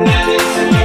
Thank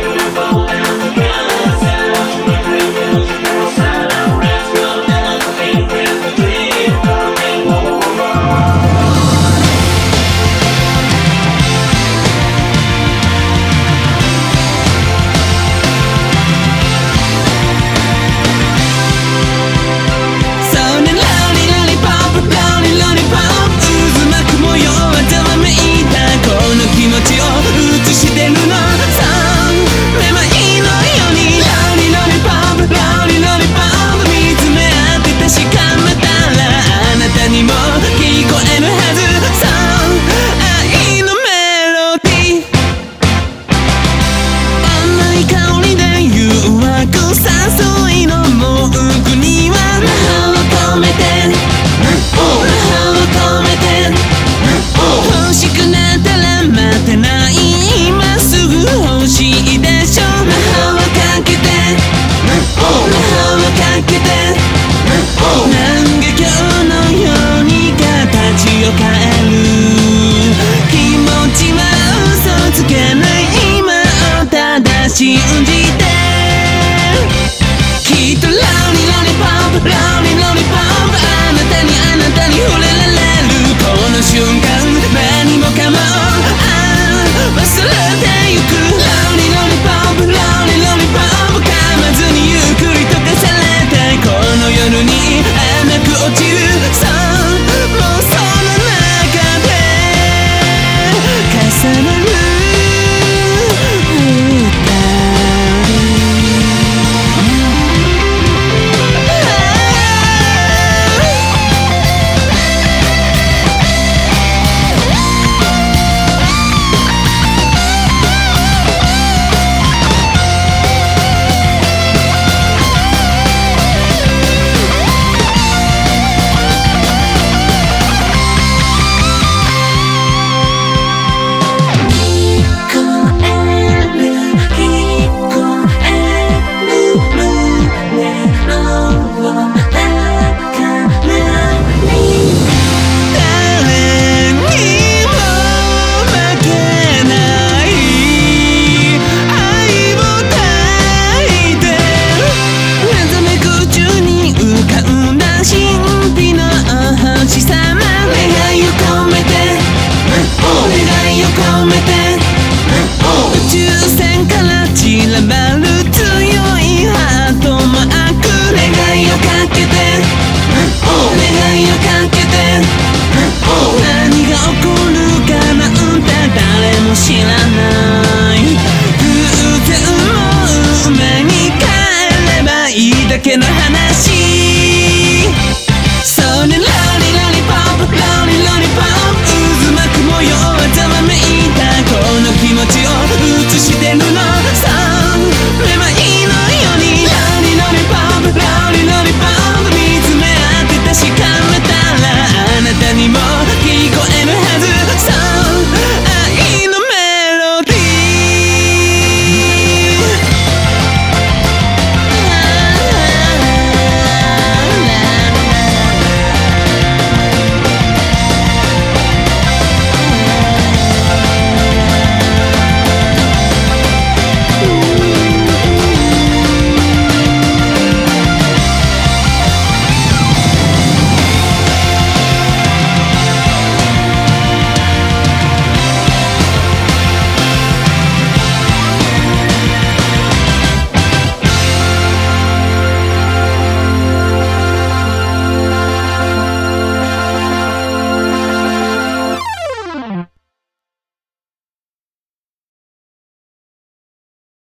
けて。願いをかけて何が起こるかなん。て誰も知らない偶然を運命に変えればいいだけの話